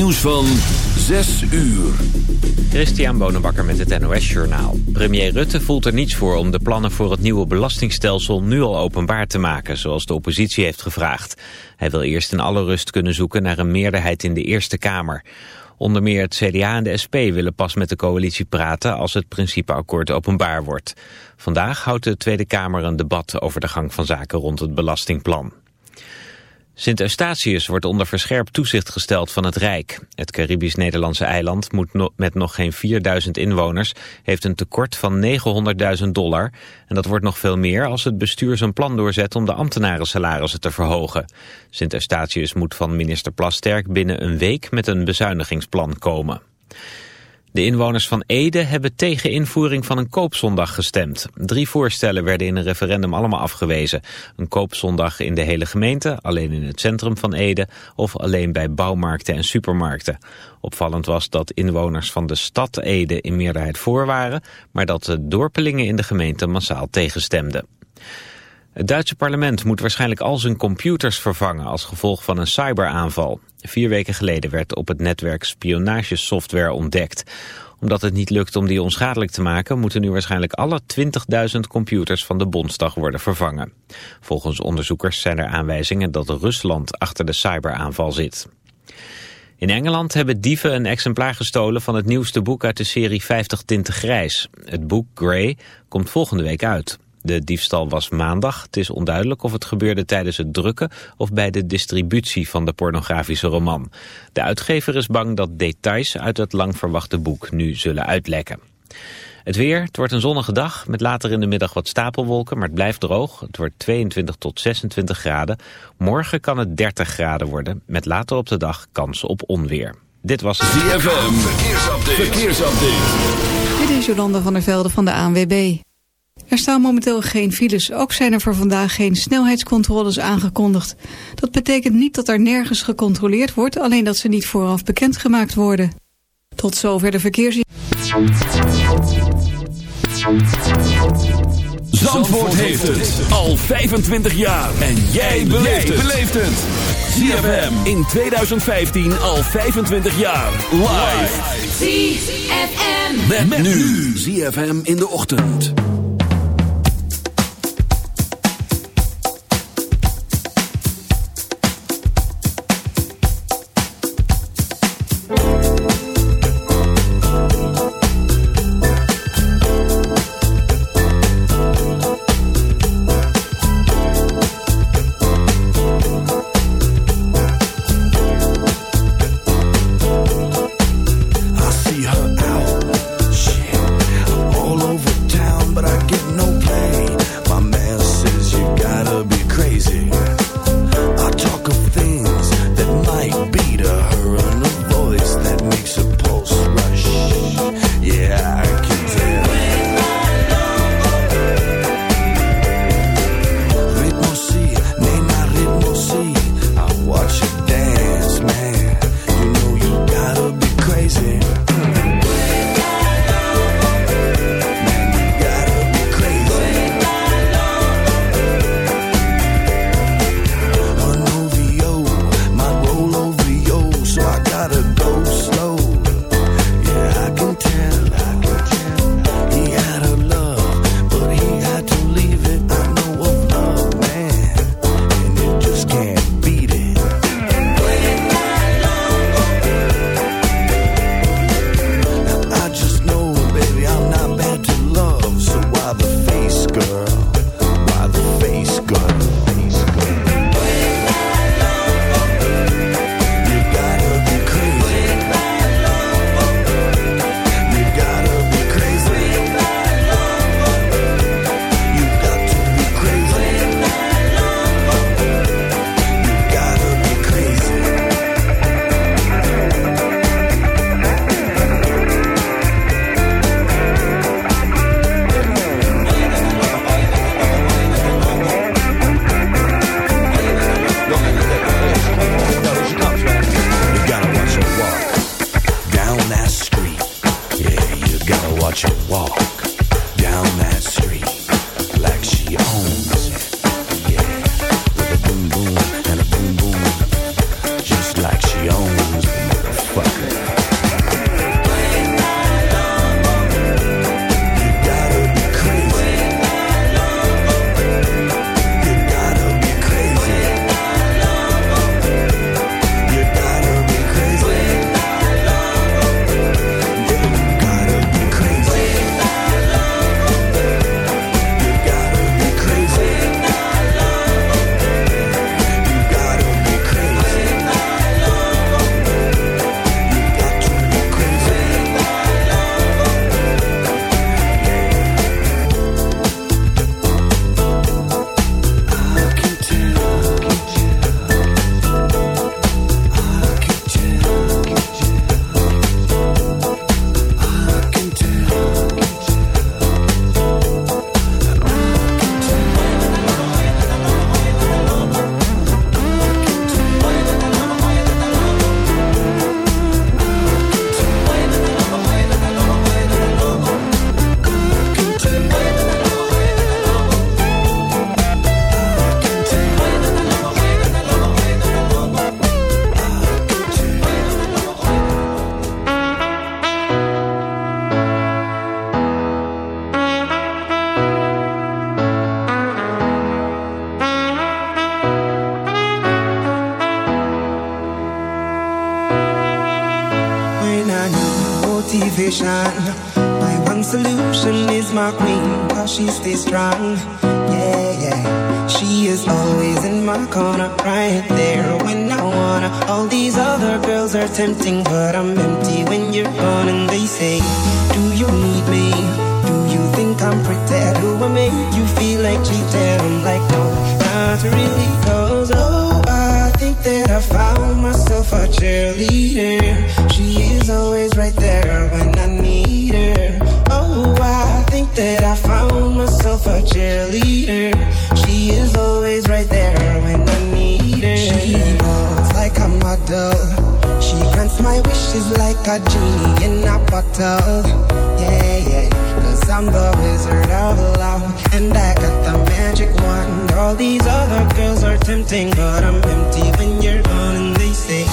Nieuws van 6 uur. Christian Bonenbakker met het NOS Journaal. Premier Rutte voelt er niets voor om de plannen voor het nieuwe belastingstelsel nu al openbaar te maken, zoals de oppositie heeft gevraagd. Hij wil eerst in alle rust kunnen zoeken naar een meerderheid in de Eerste Kamer. Onder meer het CDA en de SP willen pas met de coalitie praten als het principeakkoord openbaar wordt. Vandaag houdt de Tweede Kamer een debat over de gang van zaken rond het belastingplan. Sint Eustatius wordt onder verscherpt toezicht gesteld van het Rijk. Het Caribisch-Nederlandse eiland moet met nog geen 4000 inwoners... heeft een tekort van 900.000 dollar. En dat wordt nog veel meer als het bestuur zijn plan doorzet... om de ambtenarensalarissen te verhogen. Sint Eustatius moet van minister Plasterk binnen een week... met een bezuinigingsplan komen. De inwoners van Ede hebben tegen invoering van een koopzondag gestemd. Drie voorstellen werden in een referendum allemaal afgewezen. Een koopzondag in de hele gemeente, alleen in het centrum van Ede... of alleen bij bouwmarkten en supermarkten. Opvallend was dat inwoners van de stad Ede in meerderheid voor waren... maar dat de dorpelingen in de gemeente massaal tegenstemden. Het Duitse parlement moet waarschijnlijk al zijn computers vervangen als gevolg van een cyberaanval. Vier weken geleden werd op het netwerk spionagesoftware ontdekt. Omdat het niet lukt om die onschadelijk te maken... moeten nu waarschijnlijk alle 20.000 computers van de Bondsdag worden vervangen. Volgens onderzoekers zijn er aanwijzingen dat Rusland achter de cyberaanval zit. In Engeland hebben dieven een exemplaar gestolen van het nieuwste boek uit de serie 50 Tinten Grijs. Het boek Grey komt volgende week uit. De diefstal was maandag. Het is onduidelijk of het gebeurde tijdens het drukken of bij de distributie van de pornografische roman. De uitgever is bang dat details uit het lang verwachte boek nu zullen uitlekken. Het weer, het wordt een zonnige dag met later in de middag wat stapelwolken, maar het blijft droog. Het wordt 22 tot 26 graden. Morgen kan het 30 graden worden, met later op de dag kans op onweer. Dit was verkeersupdate. verkeersupdate. Dit is Jolanda van der Velde van de ANWB. Er staan momenteel geen files. Ook zijn er voor vandaag geen snelheidscontroles aangekondigd. Dat betekent niet dat er nergens gecontroleerd wordt, alleen dat ze niet vooraf bekendgemaakt worden. Tot zover de verkeers... Zandvoort heeft het al 25 jaar. En jij beleeft het. ZFM in 2015 al 25 jaar. Live. ZFM. Met, nu. ZFM in de ochtend. stay strong. Yeah, yeah. She is always in my corner, right there when I wanna. All these other girls are tempting, but I'm a grants my wishes like a genie in a bottle. Yeah, yeah. Cause I'm the wizard of love. And I got the magic wand. All these other girls are tempting, but I'm empty when you're gone. And they say,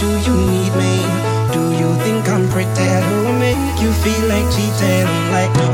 Do you need me? Do you think I'm pretty? Do I make you feel like cheating? I'm like, No,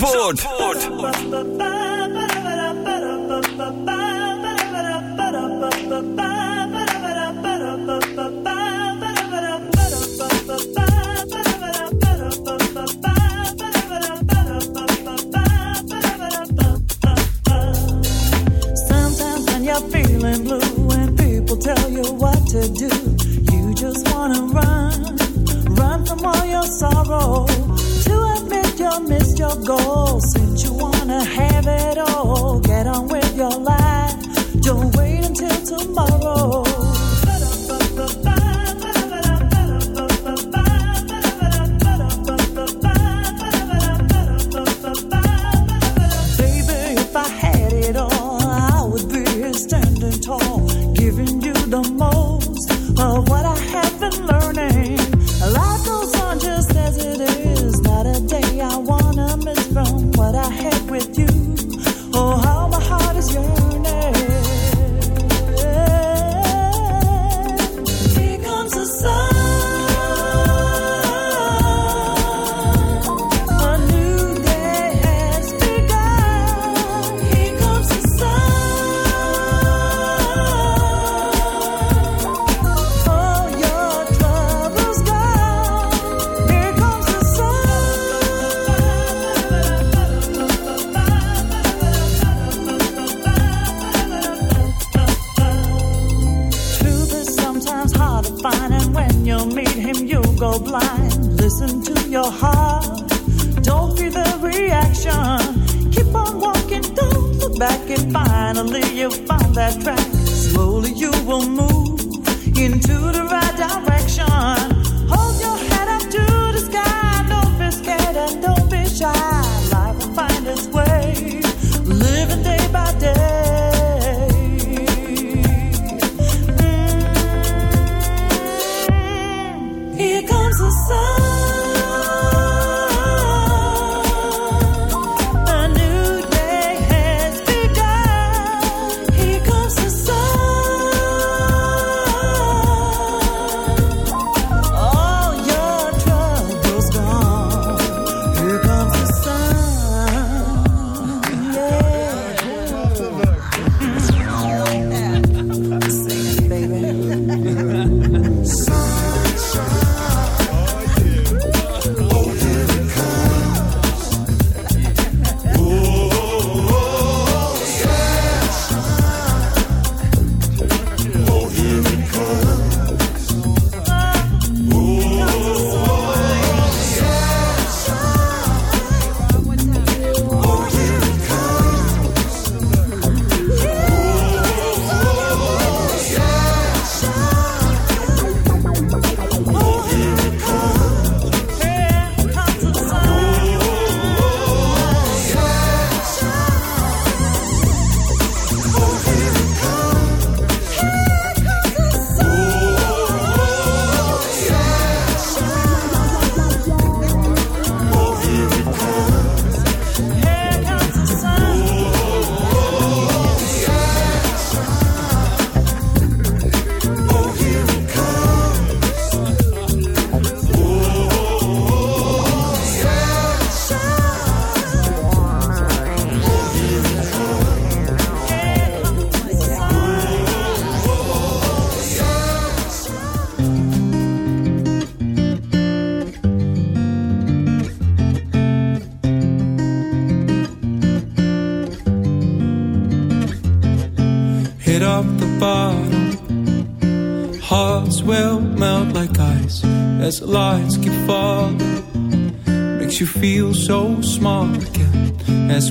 Zandvoort.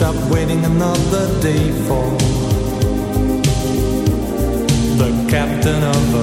stop waiting another day for the captain of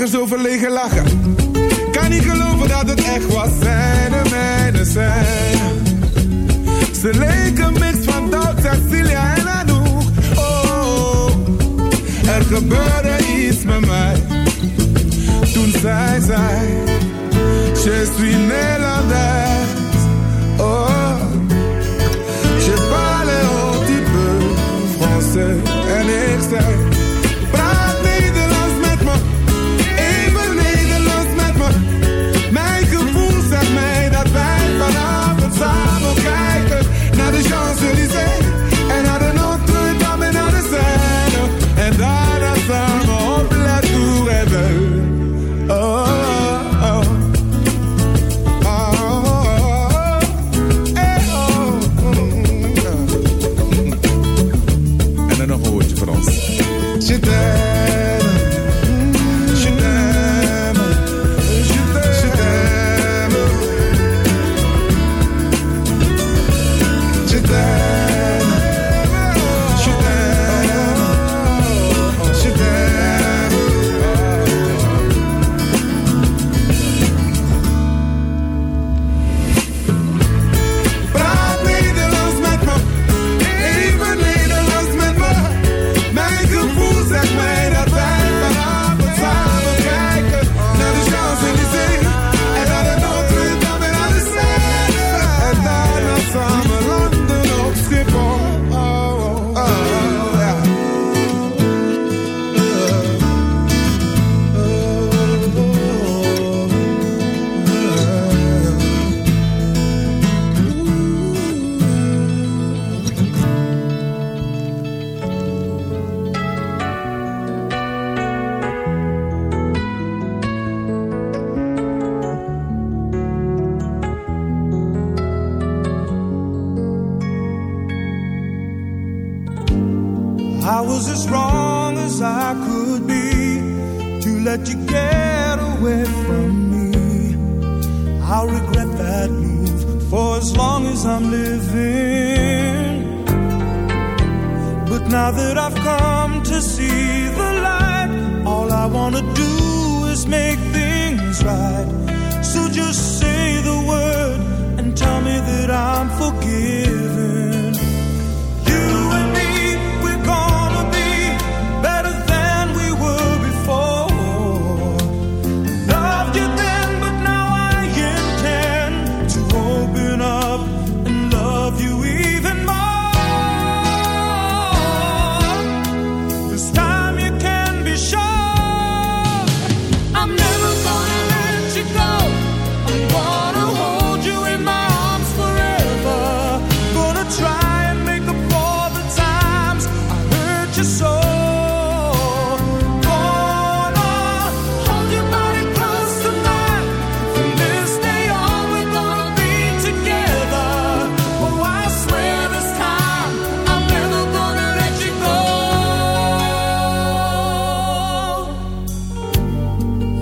nergens over lachen. Kan niet geloven dat het echt was, zijne mijne zijn. Ze leken mix van Doug, Cecilia en Anouk. Oh, er gebeurde iets met mij. Toen zij zei, je suis Nederlander. Oh, je parle un petit peu français. En ik zei...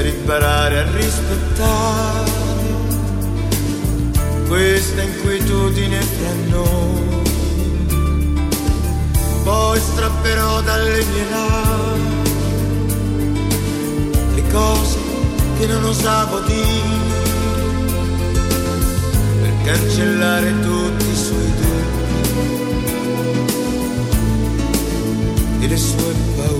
per imparare a rispettare questa inquietudine fra noi. Poi strapperò dalle mie labbra le cose che non osavo dire per cancellare tutti i suoi dubbi e le sue paure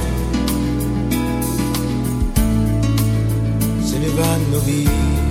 vanno via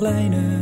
kleine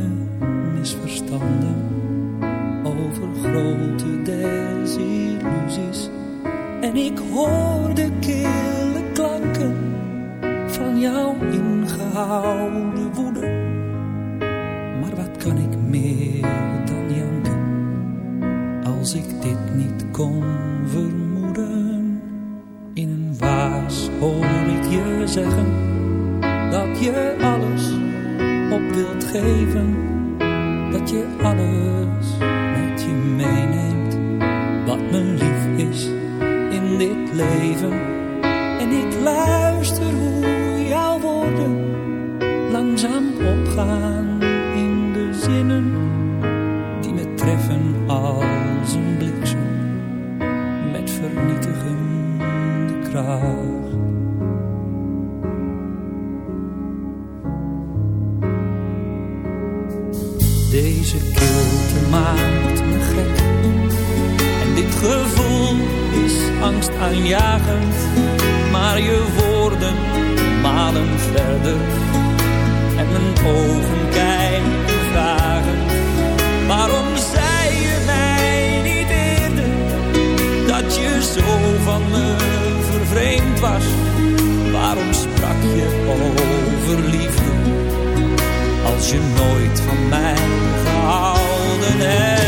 was, waarom sprak je over liefde als je nooit van mij gehouden hebt?